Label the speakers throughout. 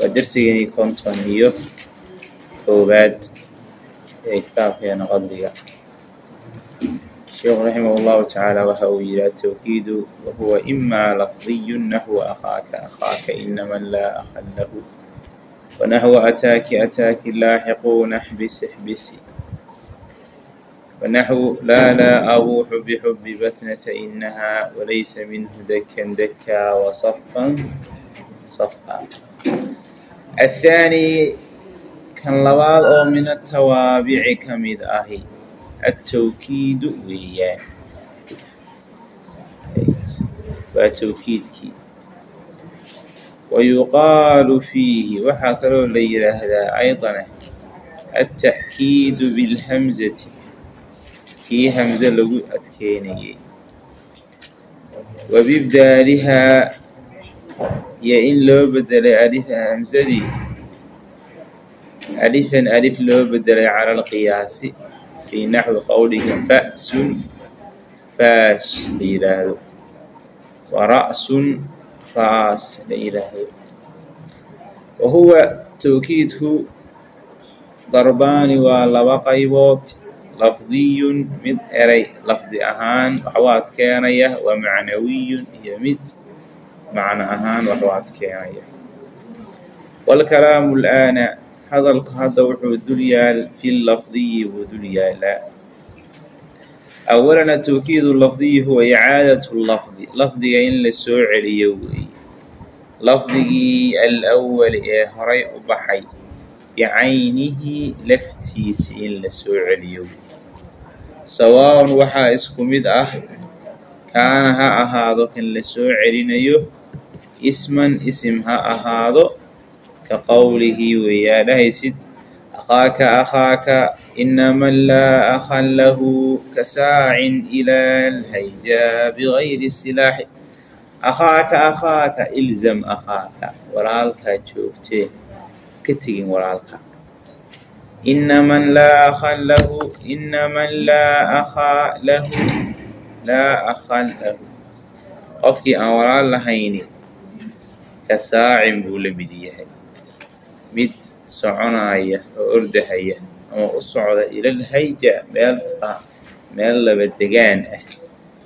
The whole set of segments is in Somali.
Speaker 1: waa dersigeenii konton iyo koowaad ee kitaabkeena qadliga sheekhu raximah اllahu tacaala waxa uu yihi atawkiidu wahuwa ima lafdiyu naxwa akhaaka akhaaka inaman laa akhan lahu wanaxwa ataaki ataaki laaxiquuna xbisi xbisi wanaxwu laa laa abuuxu bixubi bathnata inaha walaysa minhu dakan daka wasafan safa athaani kan labaad oo min atawaabici ka mid ahi atawkiidu weeyaan waa tawkiidkii wayuqaalu fiihi waxaa kaloo la yidhaahdaa aydana alta'kiidu bilhamzati kii hamze lagu adkeynayay wabibdaalihaa iyo in loo bedelay alifa hamzadii alifan alif loo bedelay cala alqiyaasi fii naxwi qowlihi fa'sun faas la yidhaahdo wa ra'sun raas la yidhaahdo wa huwa tawkiidku darbaani waa laba qaybood. Lafdiyun mid eray lafdi ahaan waxu adkeenaya wa macnawiyun iyo mid macno ahaan waxu adkeenaya waalkalaamu alaana hadalku hadda wuxuu dul yaal fi lafdiyi buu dul yaalaa awalan atawkiidu lafdiyi huwa icaadatu lafdi lafdiga in la soo celiyo weeye lafdigii alawal ee horay u baxay bicaynihi laftiisa in la soo celiyo sawaaun waxaa isku mid ah kaana ha ahaado kan la soo celinayo isman isim ha ahaado ka qowlihi weeyaa dhahaysid akhaaka akhaaka inaman laa akhan lahu kasaacin ilaa alhayjaa bigayri silaaxi akhaaka akhaaka ilzam akhaaka walaalkaa joogtee ka tegin walaalka. Inaman laa akhan lahu inaman laa akhaa lahu laa akhan lahu. Qofkii aan walaal lahayni kasaacin buu la mid yahay. Mid soconaya oo ordahaya ama u socda ilalhayja meel meel laba degaan ah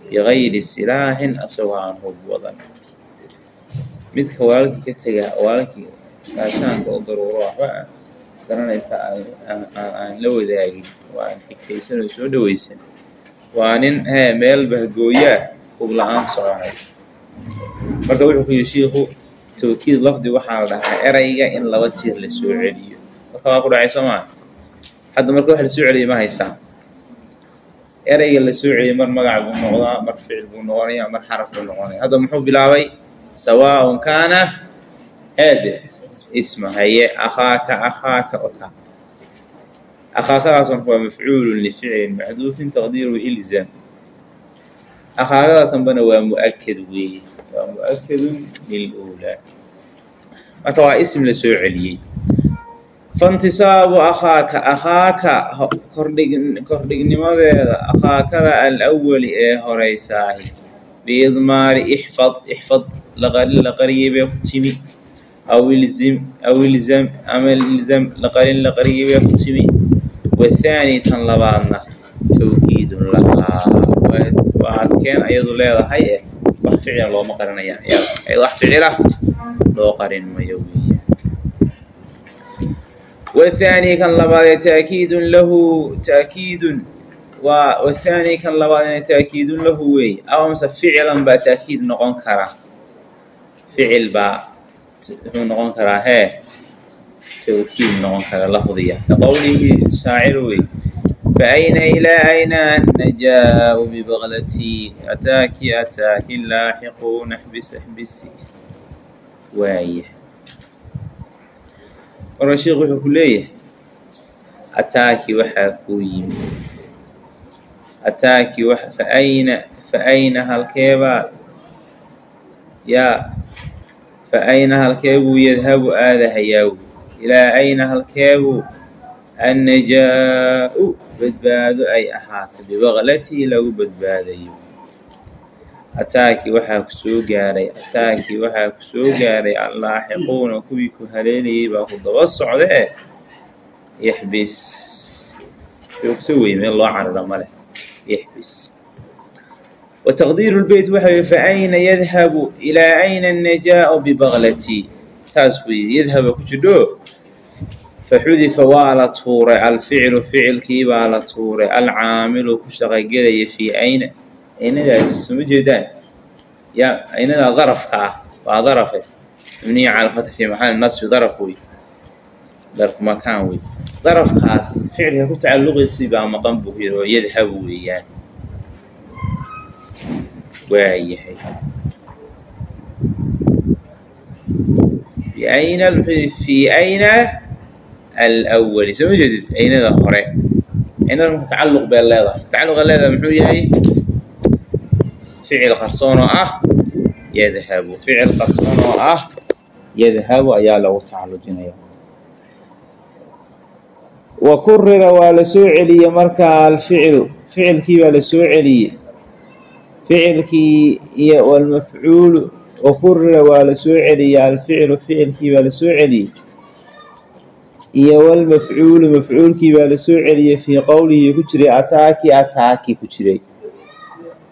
Speaker 1: bigayri silaaxin asagoo aan hub wadan. Midka walaalkii ka tegaa walaalkii gaashaanka oo daruuro waxba garanaysa aan la wadaagin waa aan xigtaysan oo soo dhawaysan. Waa nin meel bahgooyaa hub la'aan soconay. Marka wuxuu ku yihi shiiku tawkiid lafdi waxaa la dhahaa erayga in laba jeer la celiyo marka waa ku dhacay soo hadda marka wax la soo celiyay ma haysaa erayga la soo mar magac buu noqdaa mar ficil buu noqonaya mar xaraf buu noqonaya hadda muxuu bilaabay sawaaun kaana eede isma haye akhaaka akhaaka ota akhaakadaas marka waa mafcuulun lificlin maxduufin taqdiiru ilzam akhaakada dambena waa mu'akad weeye waa mu'akadun lilulaa marka waa ism la soo celiyey faintisaabu akhaaka akhaaka kordhig kordhignimadeeda akhaakada alawali ee horeysaahi biidmaari ixfad ixfad laqari la qariyay bay ku timi aw ilzim ama ilzam laqarin la qariyay bay ku timi wathaani tan labaadna tawkiidun lahaa waa adkeen ayadu leedahay eh wax ficila looma qarinayaan wax ficila loo qarin mayo weeyaan wathaani kan labaadee taakiidun lahu taakiidun waa wathaani kan labaadee taakiidun lahu weeye awamse ficilan baa taakiid noqon kara. Ficil baa wuxuu noqon karaa hee tawkiid noqon kara lafdiya ka qowlihi shaacir wey فأين إلى أين النجاء ببغلتي أتاك أتاك اللاحقون احبس احبسي وايه marka sheikhu wuxuu ku leeyahay ataaki waxaa kuu yimi ataaki wa faayna faayna halkeebaa yaa faayna halkeebuu yadhabu aadahayaa ilaa ayna halkeebuu annajaa-u badbaado ay ahaato bibaqlatii lagu badbaadayo. Ataaki waxaa ku gaaray ataaki waxaa ku gaaray allaaxiquuna kuwii ku haleelayay baa ku daba socdee. Ixbis joogso wey meel loo carara male ixbis wataqdiiru lbeyt waxa wey fa ayna yadhabu ilaa ayna najaau bibaklatii saas faxudifa waa la tuuray alficlu ficilkii baa la tuuray alcaamilu ku shaqagelaya fii ayna aynadaas soma jeedaan? Ya aynadaa darafka ah waa darafe. Mabniya cala fata fi maxali daraf wey darf makaan wey darafkaas ficilka ku tacalluqaysay baa maqan buu yiri oo yadhabu weeyaan. Waayahay ayna fii ayna alwali soo ma jeedid? Aynada hore. Aynada marka tacalluq bay leedahay. Tacalluqa leedahay muxuu yahay? Ficil qarsoon oo ah yadhabu ficil qarsoon oo ah yadhabu ayaa lagu tacallujinaya. Wa kurira waa la soo celiyey markaa alficilu ficilkii baa la soo celiyey. Ficilkii iyo walmafcuulu wa kurira waa la soo celiyey. Alficilu ficilkii baa la soo celiyey iyo walmafcuulu mafcuulkii baa la soo celiyey fii qowlihii ku jiray ataaki ataaki ku jiray.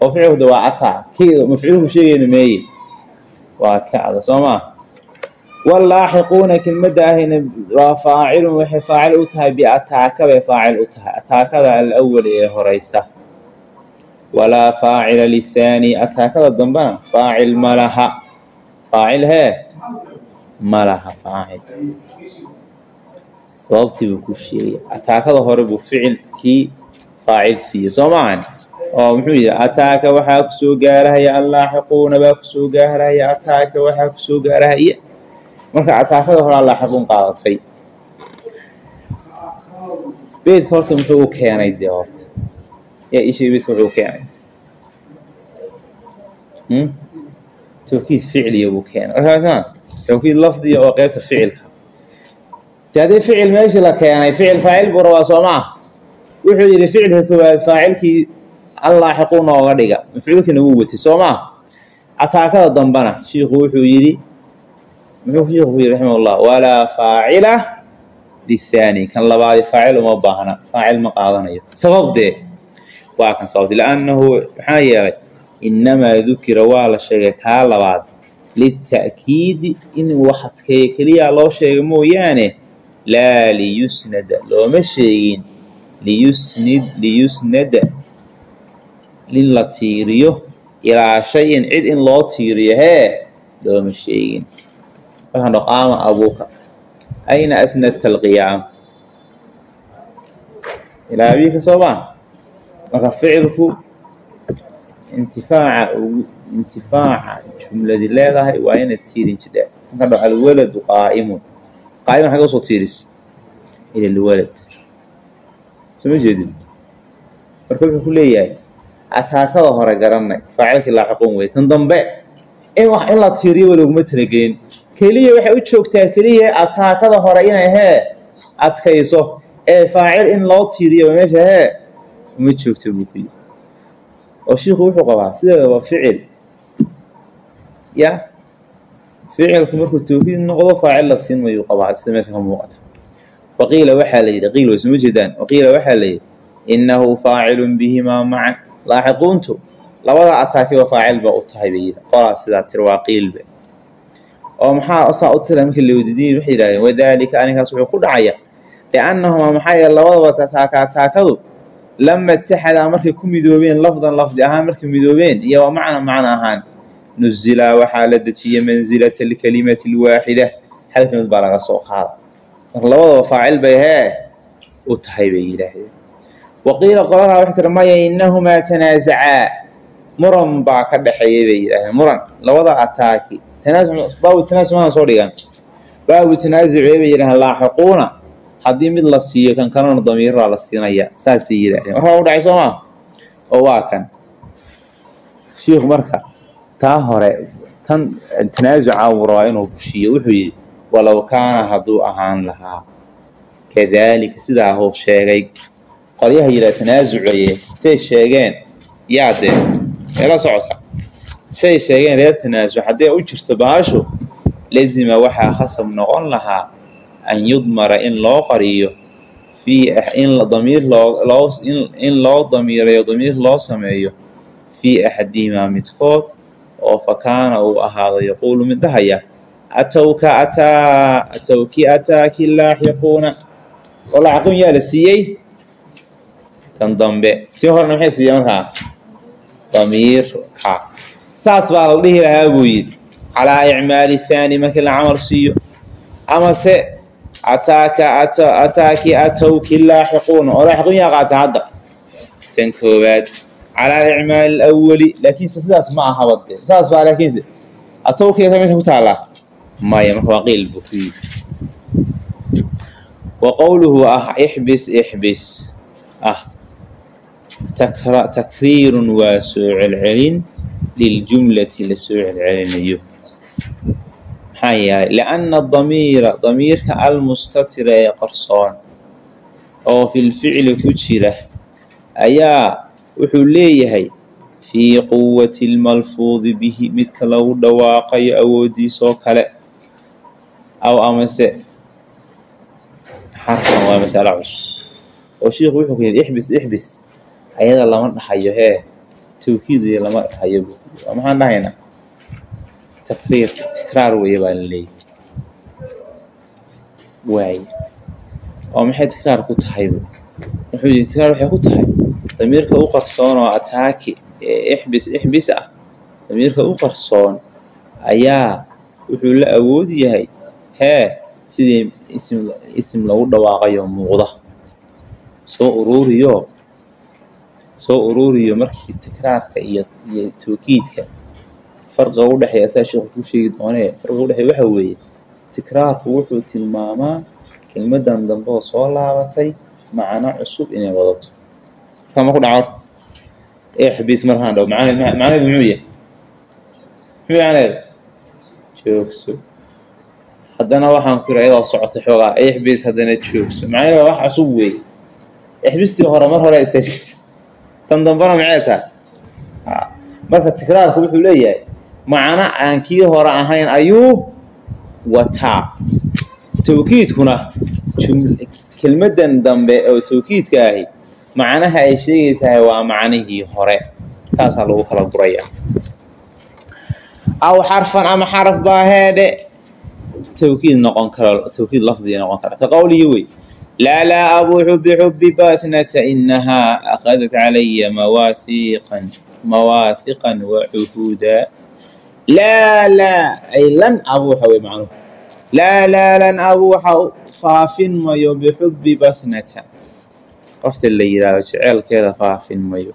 Speaker 1: Oo ficilkuda waa ataa mafcuulku sheegayna meeye. Waa kacda soo maa wallaaxiquuna kelmadda ahayna waa faacilun waxay faacil u tahay biataaka bay faacil u tahay. Ataakada alawali ee horeysa walaa faacila lithaani ataakada dambena faacil ma laha. Faacil hee? Ma laha faacil sababtii buu ku sheegay ataakada hore buu ficilkii faacil siiyey soo maahan oo muxuu yidhi ataaka waxaa ku soo gaarahaya allaaxiquuna baa ku soo gaarahaya ataaka waxaa ku soo gaarahaya. Marka ataakada hore allaaxiquun qaadatay. Beedka horta muxuu u keenay dee horta? Yaa ishee beedka wuxuu u keenay. Tawkiid ficliya buu keenay. Markaasma tawkiid lafdiya oo qeybta ficilka de haddii ficil meeshii la keenay ficil faacil buu rabaa soo maah wuxuu yidhi ficilka koowaad faacilkii allaaxiquuna ooga dhiga. Mafcuulkiina wuu watay soo maah dambana shiiku wuxuu yidhi muxuu shiiku ku yidhi walaa faacila lithaani kan labaadi faacil uma baahna faacil ma qaadanayo. Sabab dee? Waa kan sababti liannahu maxaa yeelay innamaa dukira waa la sheegay kaa labaad lita'kiidi in wax adkeeya keliyaa loo sheegay mooyaane laa liyusnada looma sheegin liyusnid liyusnada in la tiiriyo ilaa shayin cid in loo tiiriyo hee looma sheegin markaan qaama abuuka ayna asnadta alqiyaam ilaa abiika soo maa marka ficilku intifaaca intifaaca jumladi leedahay waa inaad tiirin jidhaa markaan dho alwaladu qaa'imun qaa'imun xagga u soo tiiris? Ila alwalad soo ma jeedin? Marka wuxuu ku leeyahay ataakada hore garanay faacilkii laaxiquun wey tan dambe in wax in la tiiriyo wa loguma talagelin. Keliya waxay u joogtaa keliya ataakada hore inay hee adkayso. Ee faacil in loo tiiriyo meesha hee uma joogto buu ku yidhi. Oo shiiku wuxuu ficilku markuu tawkiid noqdo faacil la siin mayuu qabaa sida meesha ka muuqata waqiila waxaa la yidhi qiil waysuma jeedaan. Waqiila waxaa la yidhi innahu faacilun bihimaa macan. Laaxiquuntu labada ataakiba faacil ba u tahay bay yidhi. Qolaa sidaa tir waa qiilbe oo maxaa saa u tira markii lawdidiin waxay yidhahdeen wadaalika aninkaas wuxuu ku dhacaya liannahumaa maxaa yeele labadaba tataaka ataakadu lama itaxadaa markay ku midoobeen lafdan lafdi ahaan markay midoobeen iyo macna macno ahaan nuzilaa waxaa la dejiyey mansilata alkalimati alwaaxida hal kelimad baa laga soo qaada marka labadaba faacil bay hee u tahay bay yidhaahdeen waqiila qoladaa waxay tiri maya innahumaa tanaasacaa muran baa ka dhexeeyay bay yidhahdeen muran labada ataaki baabu tanaasuc maa soo dhigan baabu tanaasuc bay yidhahdeen laaxiquuna haddii mid la siiyo kan kalena damiiraa la siinaya saasay yidhahdeen waa u dhacay soo maa oo waa kan shiikhu marka taa hore tan tanaasuca rabaa inuu bushiyo wuxuu yidhi walow kaana hadduu ahaan lahaa. Kadaalika sidaa huu sheegay. Qolyaha yidhaha tanaasucaye say sheegeen yaa dee meela socota. Siay sheegeen reer tanaasuc hadday u jirto bahashu lazima waxaa khasab noqon lahaa an yudmara in loo qariyo fii in damiir loo in loo damiirayo damiir loo sameeyo fii axadihimaa midkood oo fa kaana uu ahaado yaquulu mid dhahaya atowka ataa atowki ataaki laaxiquuna oo laaxiquun yaa la siiyey? Tan dambe. Tii horena maxay siiyey markaa? Damiir saas baa la dhihi lahaa buu yidhi. Calaa icmaali thaani markii la camal siiyo. Amase ataaka ataaki atowki laaxiquuna oo laaxiquun yaa qaata hadda. Tan koowaad calaa icmaali alawali laakiinse sidaas ma ahaba de saas baa laakiinse atowkeeda meesha ku taallaa maya marka waa qiil yidhi wa qowluhu ah ixbis ixbis ah takriirun waa soo celcelin liljumlati la soo celcelinayo maxaa yeelay lianna damiira damiirka almustatira ee qarsoon oo filficli ku jira ayaa wuxuu leeyahay fii quwati lmalfuudi bihi midka lagu dhawaaqayo awooddiisoo kale. Aw amase. Xarkan waa masalo cusub. Oo shiiku wuxuu ku yidhi ixbis ixbis ayada lama dhahayo hee tawkiidiyo lama dhahayo bu waa maxaan dhahaynaa takriir tikraar weeye baa la leeyahy waay oo maxay tikraar ku tahay wuxuu yidhi tikraar waxay ku tahay damiirka u qarsoon oo ataaki ee ixbis ixbis ah. Damiirka u qarsoon ayaa wuxuu la awood yahay hee sidii isim lagu dhawaaqayo muuqda. Soo uruuriyo soo uruuriyo markii tikraarka iyo iyo tawkiidka. Farqiga u dhexeeya saa sheekhu ku sheegi doonee farqiga udhexeeya waxa weeye tikraarku wuxuu tilmaamaa kelmadan dambe oo soo laabatay macno cusub inay wadato markaa ma ku dhaca horta exbis markaan dhaw macneed macneedu muxuu yahay? Muxuu macneed joogso. Haddana waxaan ku yidhi ayadoo socotay xoogaa. Exbis haddana joogso. Macneed waa wax cusub weeye exbistii hore mar hore iska sheegis. Tan dambena maxay tahay marka tikraarku wuxuu leeyahay macno aan kii hore ahayn ayuu wataa. Tawkiidkuna kelmaddan dambe oo tawkiidka ahi macnaha ay sheegaysahay waa macnihii hore. Saasaa lagu kala guraya aw xarfan ama xaraf baa heedhe tawkiid noqon karo tawkiid lafdiga noqon kara ka qowlihi wey. Laa laa abuuxu bixubbi bathnata inahaa akhadat calaya mawaahiqan mawaahiqan wacuhuuda laa laa ay lan abuuxa wey macnuhu. Laa laa lan abuuxa faafin mayo bixubbi bathnata qofta la yidhaahdo jeceelkeeda faafin mayo.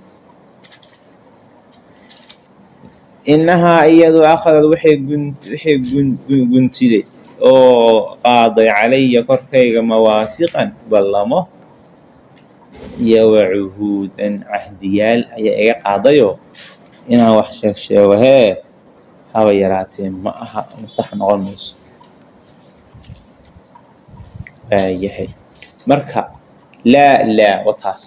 Speaker 1: Innahaa iyadu akhadad waxay gun waxay gun guntiday oo qaaday calaya korkayga mawaafiqan ballamo iyo wacuhuudan cahdiyaal ayaa iga qaadayoo inaan wax sheeg sheego hee haba yaraatee ma aha masax noqon mayso. Waayahay marka laa laa wa taas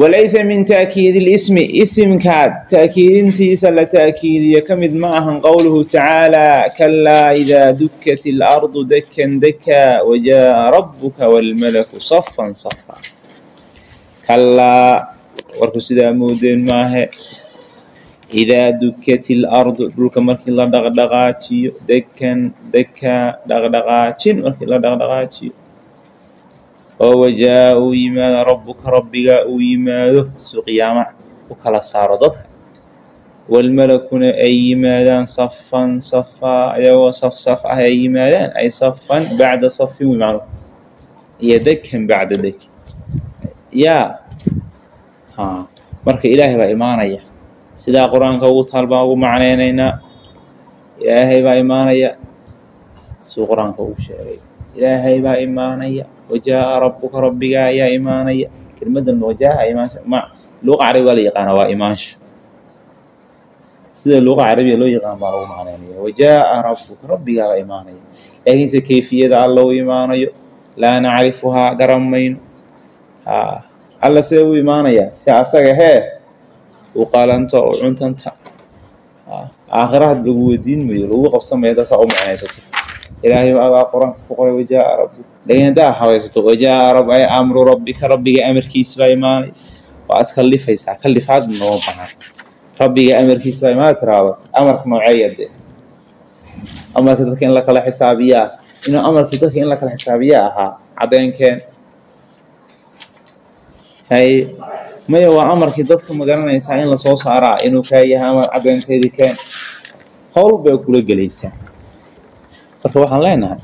Speaker 1: walaysa min taakiidi lismi isimkaad taakiidintiisa la taakiidiyo ka mid ma ahan qowluhu tacaalaa kalaa idaa dukkat ilardu dakan dakaa wajaa rabbuka walmalaku safan safa kalaa warku sidaa moodeen maahe idaa dukkat ilardu dhulka markii la dhaqdhaqaajiyo dekan dekaa dhaqdhaqaajin markii la dhaqdhaqaajiyo oo wajaa uu yimaado rabbuka rabbigaa uu yimaado suu u kala saaro dadka walmalakuna ay yimaadaan safan safaa ayagoo saf saf ah ay yimaadaan ay safan bacda safin wy macnu iyo dekan bacda dek yaa marka ilaahay baa imaanaya sidaa qur'aanka ugu taal baan ugu macnaynaynaa ilaahay baa imaanaya suu qur'aanka ugu sheegay ilaahay baa imaanaya wajaaa rabuka rabbigaa ayaa imaanaya kelmadan imaansha ma luqa carabi waa la yaqaana waa imaansho sida luqa carabiya loo yaqaan baa lagu macnaynaya wajaaa rabuka rabbigaa imaanaya laakiinse kayfiyada alla u imaanayo laa nacrifuhaa garan mayno a alla see u imaanaya si asaga hee u qalanta oo cuntanta aakhiraad lagu weydiin mayo lagu qabsamayo haddaa saa u macnaysato ilaahay agaa qur'aanka ku qoray wajaa rabbi laakiin haddaa habaysato wajaa rab ay amru rabbika rabbiga amarkiisa baa imaanay waa iska lifaysaa ka lifaad nooma baahan rabbiga amarkiisa baa imaana tiraahdo amarka nooceeya dee amarka dadka in la xisaabiyaa inuu amarkii dadka in la kala ahaa caddeynkeen hay maya waa amarkii dadka ma garanaysaa in la soo saaraa inuu kaa yahay amar caddeynteedii keen. Howl bay kula gelaysaa marka waxaan leenahay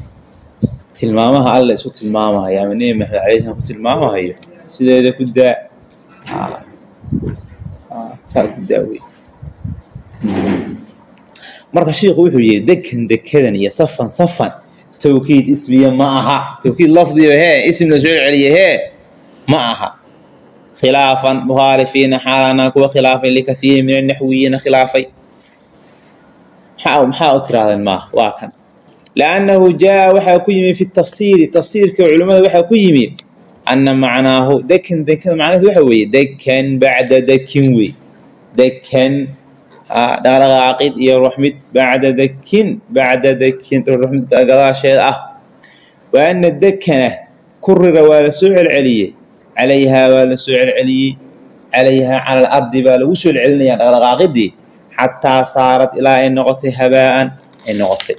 Speaker 1: tilmaamaha alla isku tilmaamahayo ama nebi maxamed ku tilmaamahayo sideeda ku daa. Saa ku daawey marka shiiku wuxuu yihi dekan dekadan iyo safan safan. Tawkiid ismiya ma aha. Tawkiid lafdiyo hee ism la soo celiye hee ma aha. Khilaafan mukhaalifiina xaalanaa kuwa khilaafay likaiiri min anaxwiyiina khilaafay. Maxaa u tirahdeen maaha waa kan liannahu jaa waxaa ku yimi fi tafsiiri tafsiirka culimmada waxaa ku yimi anna macnaahu dekan dekada macnaheedu waxa weeye dekan bacda dekin wey dekan dhaqdhaqaaqid iyo ruxmid bacda dekin bacda dekin ruxmid gadaasheed ah wa anna dekana kurira waa la soo celceliyey calayhaa waa la soo celceliyey calayhaa cala alardi baa lagu soo celcelinayaa dhaqdhaqaaqidii xataa saarad ilaa ay noqotay habaa'an ay noqotay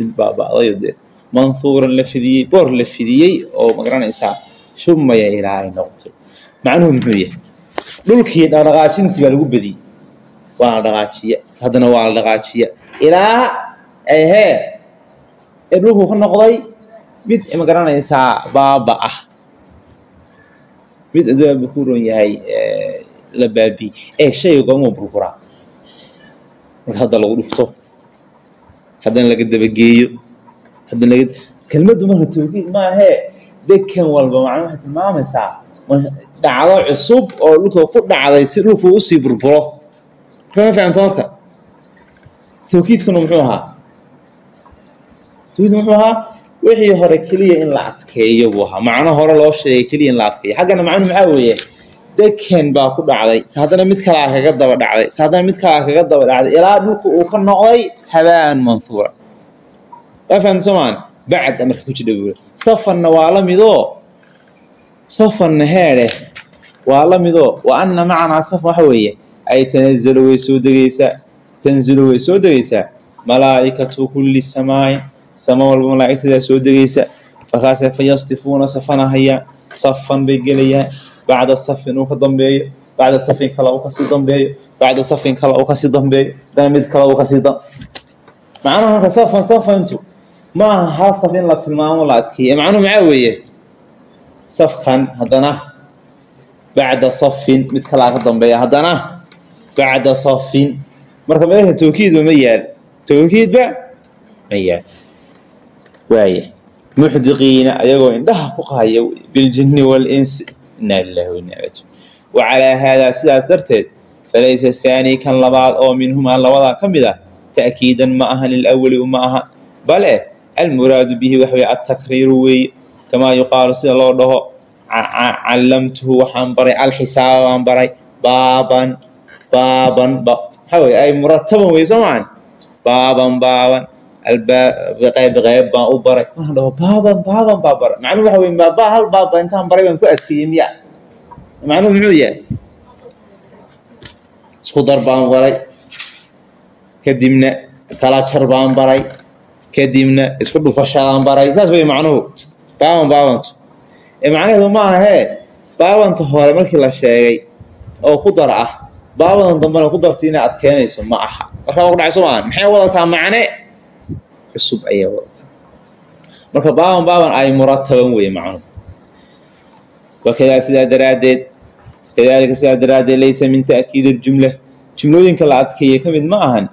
Speaker 1: mid manhuuran la fidiyey boor la fidiyey oo ma garanaysaa shubmaya ilaa ay noqotay. Macnuhu muxuu yahay? Dhulkii dhaqdhaqaajintii baa lagu bediyey. Waa la dhaqaajiya. Haddana waa la dhaqaajiya. Ilaa hee ee dhulku ka noqday mid ma garanaysaa baaba ah mid adduunba ku ron yahay la baabiye ee shayga goomuu burburaa marka hadda lagu dhufto haddana laga dabageeyo. Kelmaddu marka tawkiid maahee dekan walba macna waxay tilmaamaysaa. Dhacdo cusub oo dhulka ku dhacday si dhulku u sii burburo ma fahamta horta? Tawkiidkuna muxuu ahaa? Tawkiidku muxuu ahaa? Wixii hore keliya in la adkeeyo buu ahaa. Macno hore loo sheegay keliya in la adkeeyo. Xaggana macnuhu maxaa weeye? Dekan baa ku dhacday. Se haddana mid kalaa kaga daba dhacday. Se haddana mid kalaa kaga daba dhacday. Ilaa dhulku uu ka noqday habaa'an manhuura waa fahamta soomaan bacd marka ku jidha safanna waa la midoo safanna heedheh waa la midoo wa anna macanaa safan waxa weeye ay tanazalu way soo degeysaa tanzilu way soo degeysaa malaa'ikatu kulli samaayin sama walba malaa'igtadaa soo degeysa markaasay fa yastifuuna safanahayaan safan bay gelayaan bacda safin uu ka dambeeyo bacda safin kale uu ka sii dambeeyo bacda safin kale uu ka sii dambeeyo dana mid kale uu ka sii dam macnaha marka safan safantu maaha hal saf in la tilmaamo la adkeeye macnuhu maxaa weeye safkan haddana bacda safin mid kalaa ka dambeeya haddana bacda safin marka meesha tawkiidba ma yaal tawkiidba ma yaal waaya muxdiqiina ayagoo indhaha ku qahaya biljinni waalinsi inaa lilahi wainaa wa calaa haadaa sidaas darteed falaysa thaani kan labaad oo minhumaa labadaa ka mid ah ta'kiidan ma aha lilawali uma aha bale almuraadu bihi waxa weye altakriiru weeye kamaa yuqaalu sida loo dhaho callamtuhu waxaan baray alxisaaba baan baray baaban baaban maxaa weye ay murataban wey soo maan baaban baaban qayb qayb baan u baray waxaan dhaho baaban baaban baa baray macnuhu waxa weye ba hal baaba intaan baray baan ku adkeeyey miya macnuhu muxuu yahay isku dar baan baray kadibna kala jar baan baray kadibna isku dhufashadaan baray. Saas wey macnuhu baaban baabantu ee macnaheedu ma aha hee baabanta hore markii la sheegay oo ku dar ah baabadan dambena ku darta inay adkeynayso ma aha. Markaa waa ku dhacay soo maaha maxay wadataa macne? Cusub ayay wadataa. Marka baaban baaban ay murataban weye macnuhu. Wakadaa sidaa daraaddeed kadalika sidaa daraaddeed laysa min ta'kiid اljumla jumlooyinka la adkeeye ka mid ma ahan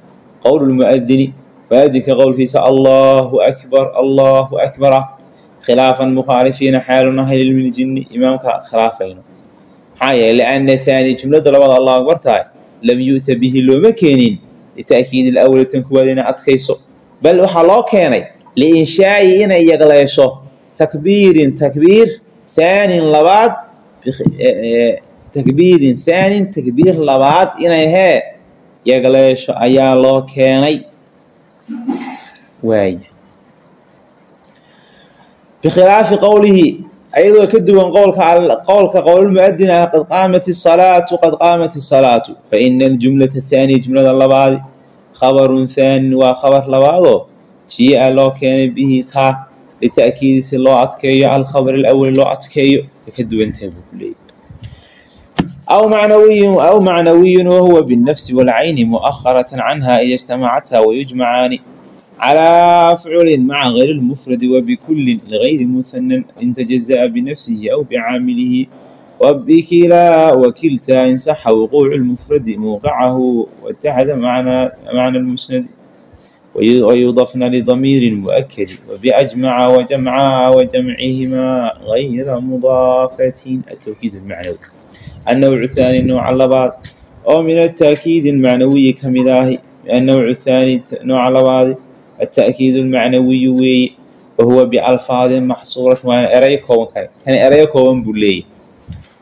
Speaker 1: qowl lmu'adini muadinka qowlkiisa allahu akbar allahu akbar ah khilaafan mukhaalifiina xaalu nahay lilmiljini imaamka khilaafayno maxaa yeele lianna haani jumladda labada allahu akbar tahay lam yu'ta bihi looma keenin lita'kiidi alawali tan kuwaad inay adkayso bal waxaa loo keenay liinshaa'i inay yagleesho takbiirin takbiir haanin labaad takbiirin thaanin takbiir labaad inay hee yagleesho ayaa loo keenay. Waaya bikhilaafi qowlihi ayadoo ka duwan qowlka qowlulmuadin ah qad qaamat isalaatu qad qaamat isalaatu fa ina aljumlata athaaniya jumlada labaadi khabarun thaanin waa khabar labaadoo jia ah loo keenay bihi taa lita'kiidi si loo adkeeyo alkhabari alawali loo adkeeyo ka duwantahay buu ku أو معنوي أو معنوي وهو بالنفس والعين مؤخرة عنها إذا اجتمعتا ويجمعان على فعل مع غير المفرد وبكل غير مثنى إن تجزأ بنفسه أو بعامله وبكلا وكلتا إن صح وقوع المفرد موقعه واتحد معنى معنى المسند ويضفن لضمير مؤكد وبأجمع وجمعا وجمعهما غير مضافة التوكيد المعنوي annawcu thaani nooca labaad oo min ataakiidi almacnawiyi ka mid ahi annawcu thaani nooca labaadi ata'kiidu almacnawiyu weeye wahuwa bialfaadin maxsuuratin waana erayo kooban kane kani erayo kooban buu leeyahy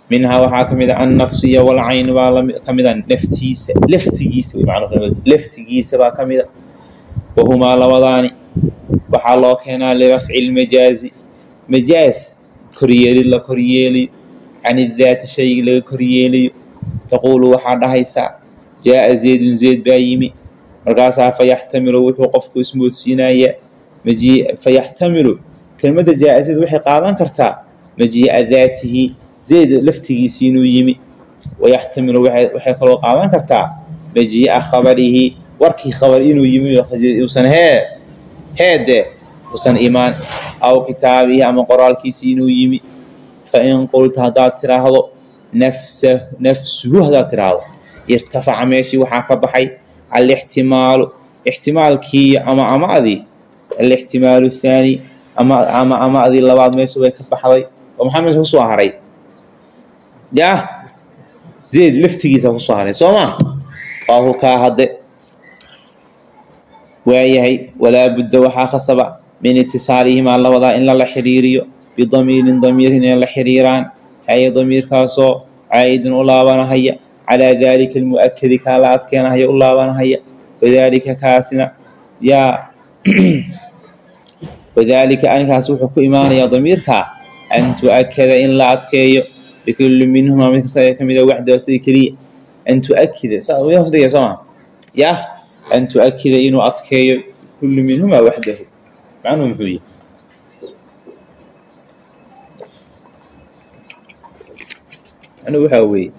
Speaker 1: minhaa waxaa ka a annafsiya walcayn baa ka mid a naftiisa laftigiisa laftigiisa baa ka mid a wahumaa labadaani waxaa loo keenaa lirafci lmajaazi majaaz koryeelid la koryeelayo can idaati shaygi laga koryeelayo taquulu waxaa dhahaysaa jaa'a zaydun zayd baa yimi markaasaa fayaxtamilu wuxuu qofku ismoodsiinayaa fayaxtamilu kelmadda jaa'a zayd waxay qaadan kartaa majii'a daatihi zayd laftigiisi inuu yimi wayaxtamilu waxay kaloo qaadan kartaa majii'a khabarihi warkii khabar inuu yimi uusan hee heede usan imaan aw kitaabihi ama qoraalkiisi inuu yimi fain qulta haddaad tiraahdo nafsuhu haddaad tiraahdo. Irtafaca meeshii waxaa ka baxay alixtimaalu ixtimaalkii ama amadii alixtimaalu thaani ama ama amadii labaad meesha way ka baxday oo maxaa meesha ku soo haray. Yah zayd laftigiisa ku soo haray soo ma? Waa hukaa hadde. Waayahay walaa budda waxaa khasaba min itisaalihimaa labadaa in lala xiriiriyo bidamiirin damiir inay la xiriiraan haye damiirkaasoo caa'idin u laabanahaya calaa daalika almu'akadi kaa la adkeenahaya u laabanahaya wadaalika kaasina yaa wadaalika arinkaas wuxuu ku imaanayaa damiirkaa an tu'akada in la adkeeyo bikulli minhumaa mid kasta ka mida waxda sida keliya an tu'akida saas dhiga soo maa yah an tu'akida inuu adkeeyo kulli minhumaa waxdahu macnuhu muxuu yihi macnuhu waxaa weeye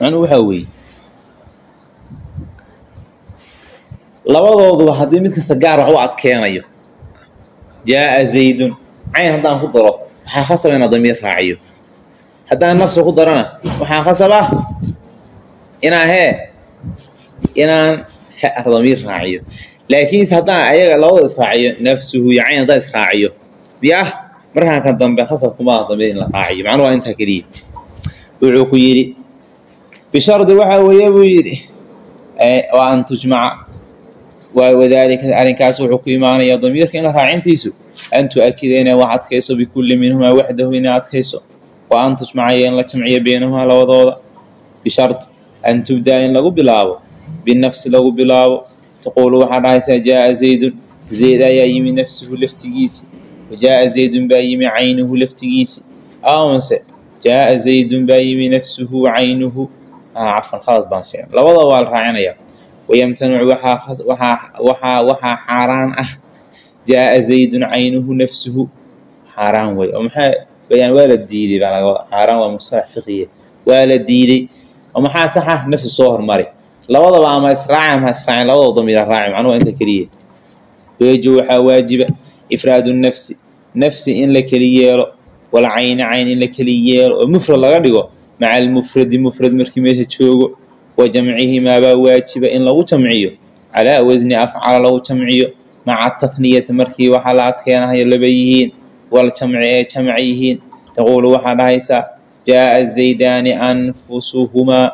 Speaker 1: macnuhu waxaa weeye labadooduba haddii mid kasta gaar wax u adkeenayo. Jaa'a zaydun. Cayn haddaan ku daro waxaa khasaba inaa damiir raaciyo. Haddaan nafsi ku darana waxaa khasaba inaan hee inaan damiir raaciyo. Laakiinse haddaan ayaga labada israaciyo nafsuhu iyo cayn haddaan israaciyo biyah markaan kan dambe khasabkumaa damiir in la raaciyo macnuhu waa intaa keliya. Wuxuu ku yidhi bishardi waxaa weeye buu yidhi waa an tujmaca. Wadaalika arrinkaas wuxuu ku imaanayaa damiirka in la raacintiisu an tu'akida wax adkayso bikulli minhumaa waxdahu inay adkayso wa an tujmacayo in la jamciyo beynahumaa labadooda. Bishard an tubdaa in lagu bilaabo binafsi lagu bilaabo taquulu waxaa dhahaysaa jaa'a zaydun zayd ayaa yimi nafsuhu laftigiisi wa jaa'a zaydun baa yimi caynuhu laftigiisi amase jaa'a zaydun baa yimi nafsuhu caynuhu cafan khalad baan sheegay labadaba waa la raacinayaa wayamtanicu waxaa xaaraan ah jaa'a zaydun caynuhu nafsuhu xaaraan wey oo maxaa bayaan waa la diiday baa laga wada xaaraan waa mustalax fiqiya waa la diiday oo maxaa saxa nafsi soo hormari labadaba ama israaci ama israacin labadaba damiira raaci macnuhu inta keliya weeju waxaa waajiba ifraadu nafsi nafsi in la keli yeelo wal cayni cayn in la keli yeelo oo mufrad laga dhigo maca almufradi mufrad markii meesha joogo wa jamcihimaa baa waajiba in lagu jamciyo calaa wasni afcala lagu jamciyo maca tatniyati markii waxaa la adkeenahayo laba yihiin wal jamci ee jamc yihiin taquulu waxaa dhahaysaa jaa'a zaydaani anfusuhumaa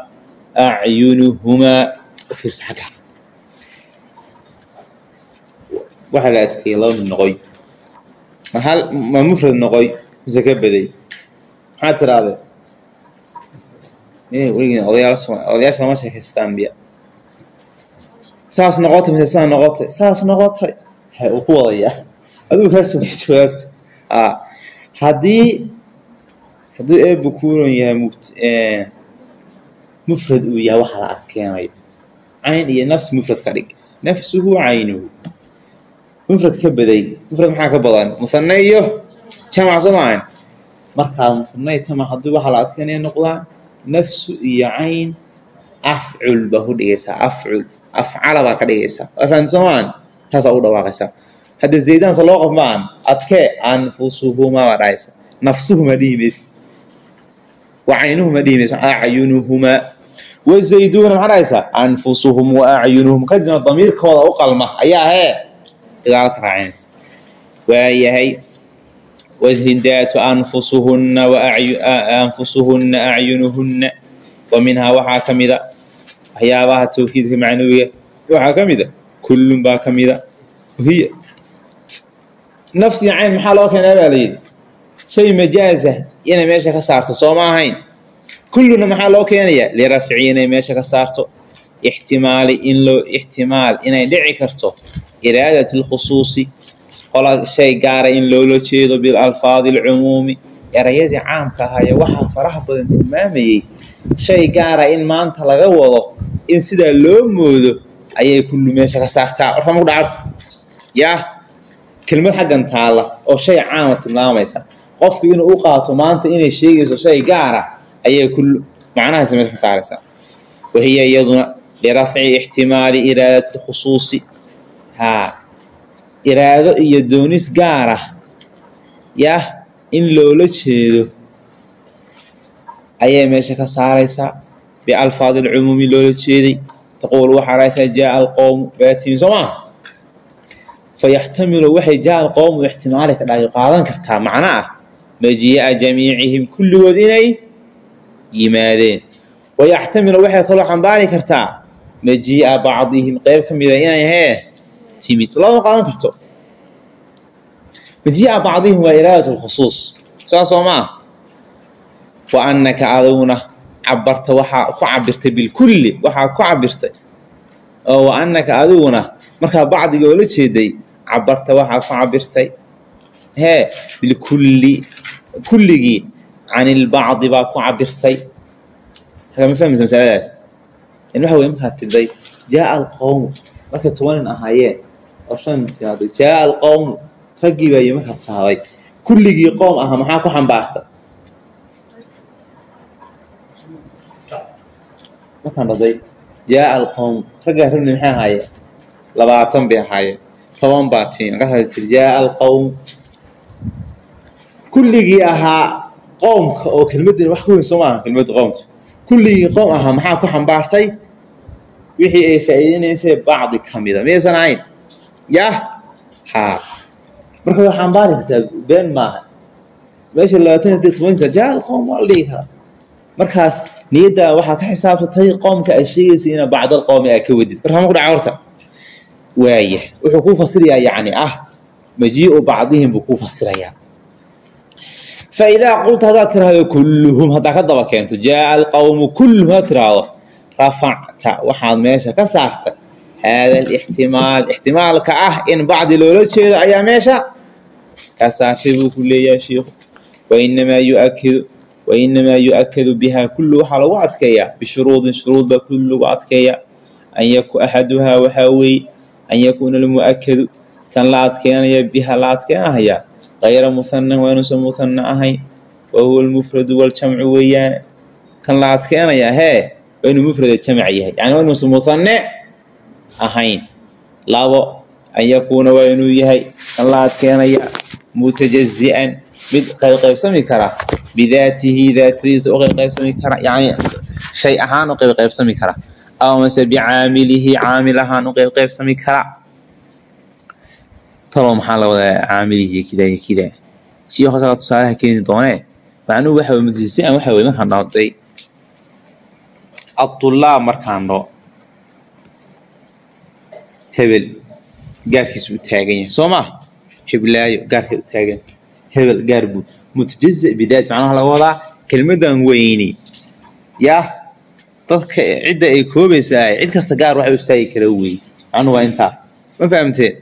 Speaker 1: acyunuhumaa waxaa la adkeeyey laba mid noqoy ma mufrad noqoy mise ka baday weligiin odayaal odayaasha lama sheekaystaan biya saas noqotay mise saa noqotay saas noqotay uu ku wadayaa adigu kaa sugay jawaabta haddii hadduu eebba kuuran yahay mufrad uu yahay waxa la adkeenayo cayn iyo nafs mufrad ka dhig nafsuhu caynuhu mufrad ka baday mufrad maxaa ka badan? Musane iyo jamac soo maahan markaa musane jamac haddii waxaa la adkeenaya noqdaan nafsu iyo cayn afcul baa ku dhigaysaa afcul afcala baa ka dhigaysaa. Afaan soo maahan taasaa ugu dhawaaqaysaa. Hadda zaydaansa loo qof maahan adkee anfusuhumaa baa dhahaysa nafsuhuma dhihi maysa wa caynuhuma dhihi u hee dagaalka raacinaysa waayahay whindaatu anfusuhunna anfusuhunna acyunuhunna wa minhaa waxaa ka mida waxyaabaha tawkiidka macnawiga waxaa ka mida kullun baa ka mida hiya nafsi cayn maxaa loo keenaa baa layidhi shay majaaza inay meesha ka saarto soo ma kulluna maxaa loo keenayaa lirafci inay meesha ka saarto ixtimaali in loo ixtimaal inay dhici karto iraadat lkhusuusi qola shay gaara in loola jeedo bilalfaadi alcumuumi erayadii caamka ahaaye waxaa faraha badan tilmaamayey shay gaara in maanta laga wado in sidaa loo moodo ayay kullu meesha ka saartaa warka maku dhacarto yaa kelmad xaggan taalla oo shay caama tilmaamaysa qofku inuu u qaato maanta inay sheegayso shay gaara ayay kullu macnahaas meesha ka saaraysaa wahiya iyaduna lirafci ixtimaali iraadati lkhusuusi haa iraado iyo doonis gaara yah in loola jeedo ayay meesha ka saaraysaa bialfaadi alcumuumi loola jeeday taquul waxaa dhahaysaa jaaa alqowmu baatimi soo maa fayaxtamilu waxay jaa alqowmu ixtimaali ka dhayo qaadan kartaa macno ah jamiicihim kulligood inay yimaadeen wayaxtamilu waxay kaloo xambaari kartaa majii'a bacdihim qeyb ka mida inay hee timid lama qaadan karto. Majii'a bacdihim waa iraadat lkhusuus saas oo maa wa annaka aduguna cabarta waxaa ku cabirtay bilkulli waxaa ku cabirtay. Oo wa annaka adiguna markaa bacdiga oo la jeeday cabarta waxaa ku cabirtay. Hee bilkulli kulligii can ilbacdi baa ku cabirtay. Ma fahmaysa masaladaas waxa wey markaad tidday jaaa alqowmu markay toban nin ahaayeen oo shan timaaday jaaa alqowmu raggii baa iyo markaad tiraahday kulligii qoom aha maxaa ku xambaarta? Markaan dhahday jaaa alqowmu raggaa rabni maxay ahaayeen labaatan bay ahaayeen. Toban baa tiin markaas tiri jaaa alqowmu kulligii ahaa qoomka oo kelmaddan wax ka weyn maaha kelmadda qoomta kulligii qoom ahaa maxaa ku xambaartay wixii ay faa'iideynaysay bacdi ka mida miyaysan ahayn. Yah haa marka way xambaari kartaa been maaha. Meesha labaatan haddii tobanka jaa alqowm waa la dhigi karaa. Markaas niyaddaa waxaa ka xisaabtatay qoomka ay sheegaysa ina bacdal qowmi aa ka wadid. Marka ma ku dhaca horta? Waaya wuxuu kuu fasirayaa yacni ah majii'u bacdihim buu kuu fasirayaa. Faidaa qulta haddaad tiraahdo kulluhum haddaa ka daba keento jaaa alqowmu kulluhum haddaad tiraahdo rafacta waxaad meesha ka saartay haada alixtimaal ixtimaalka ah in bacdi loola jeedo ayaa meesha ka saartay buu ku leeyahay shiikhu wainamaa yuakidu wainamaa yu-akadu bihaa kullu waxaa lagu adkeeyaa bishuruudin shuruud baa kullu lagu adkeeyaa an yaku axaduhaa waxaa weeye an yakuuna almu'akadu kan la adkeenaya biha la adkeenahayaa kayra muhanan waa inuusan ahayn wa almufradu waljamcu weeyaan kan la adkeenayaa hee waa inuu mufrada jamac yahay. Yani waa inuusan muhane ahayn. Labo an yakuuna waa inuu yahay kan la adkeenaya mutajazi'an. Mid qaybqaybsami kara. Bidaatihi daatadiisa u qaybqaybsami kara. Yani shay ahaan u qaybqaybsami kara. Aw mase bicaamilihi caamil ahaan u qaybqaybsami kara. Talo maxaa la wadaa caamilihi kida iyo kida shiikhu asagaa tusaalaha keeni doonee? Macnuhu waxa wey mutajazi'an waxa wey markaan dhawday adulaab markaan dho hebel gaarkiisu u taagan yahay. Soo maa hiblaayo gaarkay u taagan. Hebel gaar buu mutajazi bidaati macnaha laga wadaa kelmadan weyni. Yah dadka cidda ay koobaysaa cid kasta gaar waxa u istaagi kara weeye macnu waa intaa ma fahamteen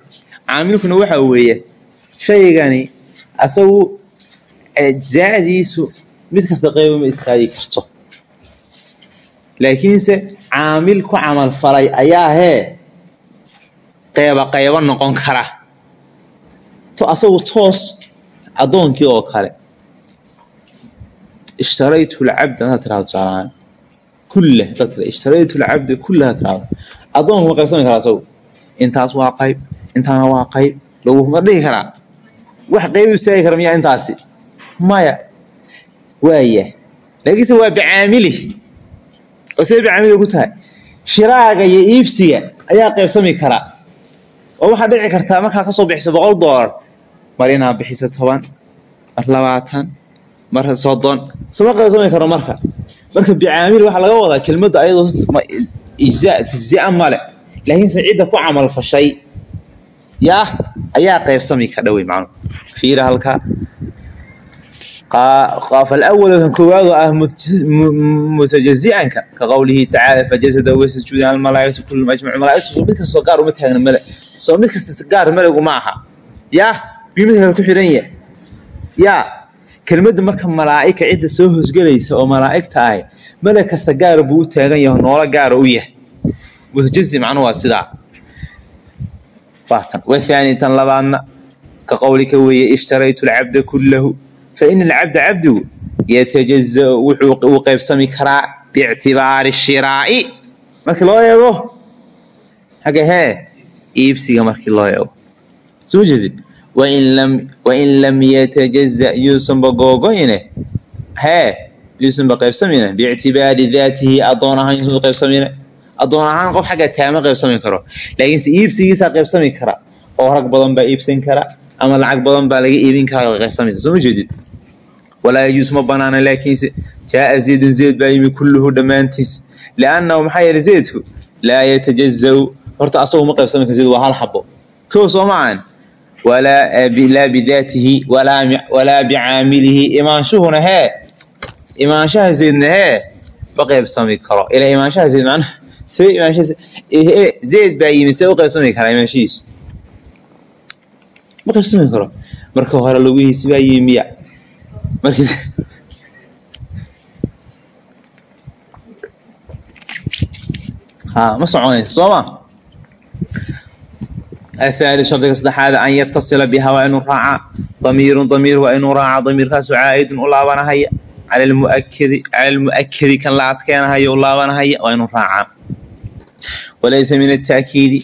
Speaker 1: caamilkuna waxa weeye shaygani asagu ajzaadiisu mid kasta qayba ma istaagi karto laakiinse caamil ku camal falay ayaa hee qeyba qaybo noqon kara. Asagu toos addoonkii oo kale. Ishtaraytu lcabda hadaad tirahdo tusaalahaan kulla tira ishtaraytu lcabda kulla hadaad tirahdo addoonku ma qaybsami karaa asagu. Intaas waa qayb intaana waa qayb. Laguma dhihi karaa. Wax qayb u istaagi kara miyaa intaasi? Maya waaya laakiinse waa bicaamili oo siday bicaamili ku tahay. Shiraaga iyo iibsiga ayaa qaybsami karaa oo waxaa dhici kartaa markaa ka soo bixiso boqol dollar mar inaad bixiso toban mar labaatan mar soddon. Suma qaybsami karo marka. Marka bicaamil waxaa laga wadaa kelmadda ayadoo ijza tajzia male laakiinse cidda ku camal fashay yaa ayaa qaybsami ka dhawey macnu fiira halkaa falawal kan koowaadoo ah mutajazi'anka ka qowlihi tacaala fajasada wasjuuda almalaaikatu kullu ajmacu malaaigtu mid kastoo gaar uma taagna male. Soo mid kasta gaar malegu ma aha. Yaa biyu kale ku xidhan yah yaa kelmadda marka malaa'ika cidda soo hosgelaysa oo malaa'igta ahi malag kasta gaara buu u taagan yaho noolo gaara u yahay. Mutajazi macnuhu waa sidaa. Baatan wathaani tan labaadna ka qowlika weeye ishtaraytu alcabda kullahu fa ina alcabda cabdigu yatajazau wuxuu uu qaybsami karaa biictibaari shiraa'i markii loo eego xagga hee iibsiga markii loo eego soo jeedid wain lam yatajaza yuusanba googoyne hee yuusanba qaybsamine biictibaari daatihi addoon ahaan yuusanba qaybsamine addoon ahaan qof xagga taama qaybsami karo laakiinse iibsigiisaa qaybsami kara oo rag badan baa iibsan kara ama lacag badan baa laga iibin karaa qaybsamaysa soo ma jeedid walaa yajuus ma banaana laakiinse jaaa zaydun zayd baa yimi kulluhu dhammaantiis. Liannahu maxaa yeelay zaydku laa yatajazau horta asagu ma qaybsami karo zayd waa hal xabo kow soo maahan laa bidaatihi walaa bicaamilihi imaanshuhuna hee? Imaanshaha zaydna hee? Ma qaybsami karo. Ilaa imaanshaha zayd macnaha see imaanshaha zayd baa yimi see u qaybsami karaa imaanshihiisu ma qaybsami karo? Marka hore laguhiisi baa yimi miya markii ha ma soconaysa soo ma athaali shardiga saddexaad an yatasila biha waa inuu raacaa damiirun damiir waa inuu raacaa damiirkaasu caa'idun u laabanahaya. Cala lmuakedi cala lmu'akedi kan la adkeenahayo u laabanahaya waa inuu raacaa walaysa min ata'kiidi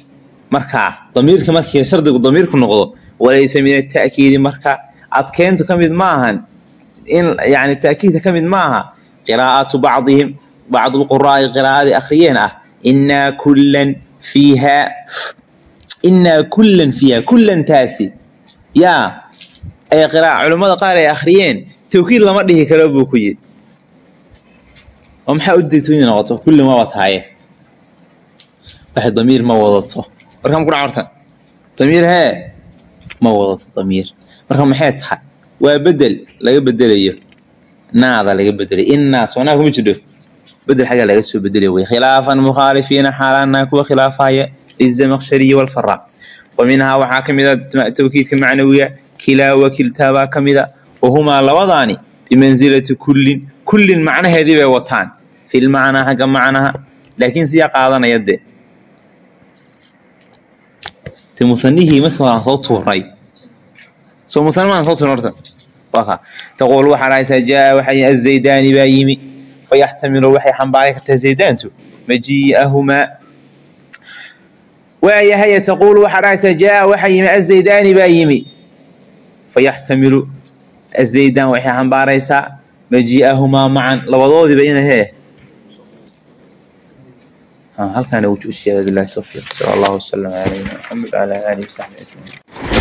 Speaker 1: markaa damiirka markii shardigu damiirku noqdo walaysa min ata'kiidi marka adkeyntu ka mid ma ahan in yani ta'kiidka ka mid ma aha qiraa'atu bacdihim bacdu lquraa'i qiraa'adii akhriyeen ah kullan fiiha inaa kullan fiiha kullantaasi yaa ay qiraa culimmada qaar ay akhriyeen tawkiid lama dhihi karo buu ku yidhi. Oo maxaa u degto inay noqoto? Kullan waaba tahaye wax damiir ma wadato. Marka ma ku dhac horta damiir hee ma wadato damiir marka maxay tahay? Waa bedel laga bedelayo. Naada laga bedelay inaa soo naa kuma bedel xaggaa laga soo bedelayo wey khilaafan mukhaalifiina xaalaanaa kuwa khilaafaya lizamaqshariyi walfaraa wa minhaa waxaa ka mid a tawkiidka macnawiga kilaa wa kiltaabaa ka mida wahumaa labadaani bimansilati kullin kullin macnaheedii bay wataan. Filmacnaa xagga macnaha laakiin siyaa qaadanaya dee te musanihii marka waan soo tuurnay soo musan maan soo tuurnay horta taquul waxaa dhahaysaa jaa waxay azaydaani baa yimi fayaxtamilu waxay xambaari kartaa zaydaantu majii'ahumaa waayahaye taquulu waxaa dhahaysaa jaa waxaa yimi azaydaani baa yimi fayaxtamilu azaydaan waxay xambaaraysaa majii'ahumaa macan labadoodiiba ina hee halkaana wujuu sheegay bilahi towfiiq sala allahu wasalam calaa nabiyina maxamed wacala aalihi wasaxbi ajmaciin